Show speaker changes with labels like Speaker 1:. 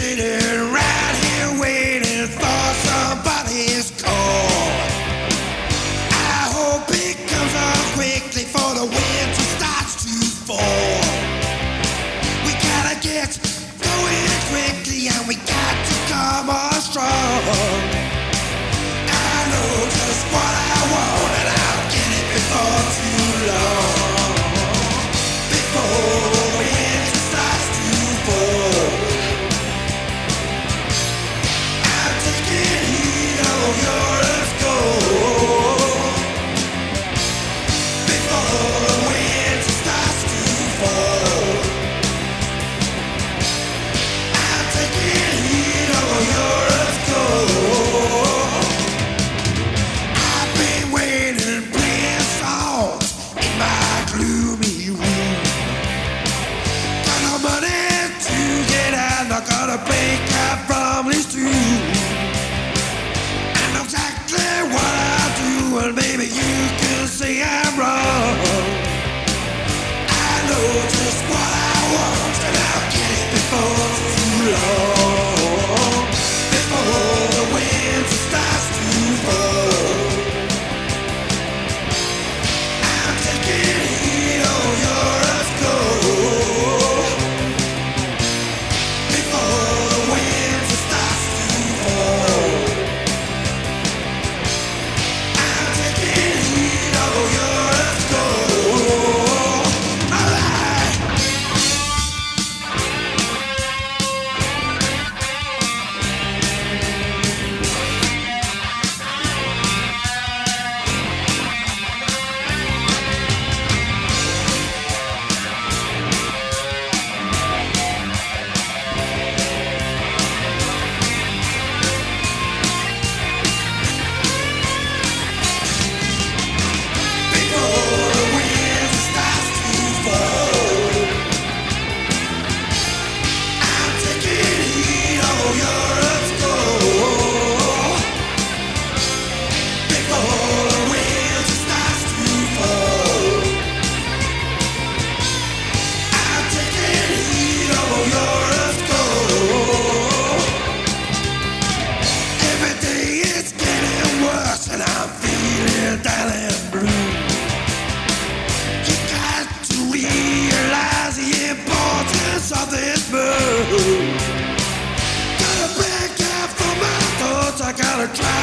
Speaker 1: sitting gonna from this tune. lost and I'm feeling down and blue. You got to realize the importance of this move. Gotta break out from my thoughts, I gotta try.